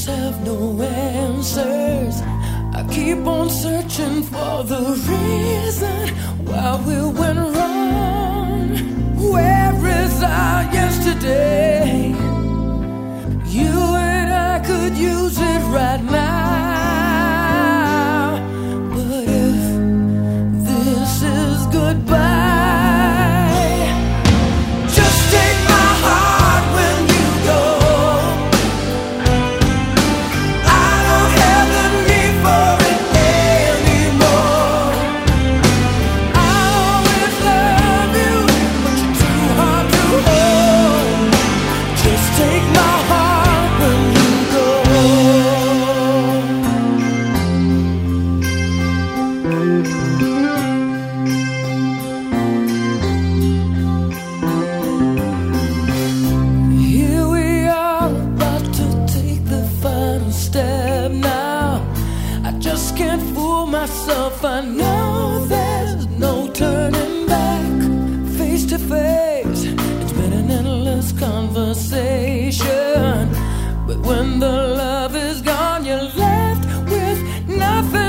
questions have no answers. I keep on searching for the reason why we went wrong. Where is step now. I just can't fool myself. I know there's no turning back. Face to face, it's been an endless conversation. But when the love is gone, you're left with nothing.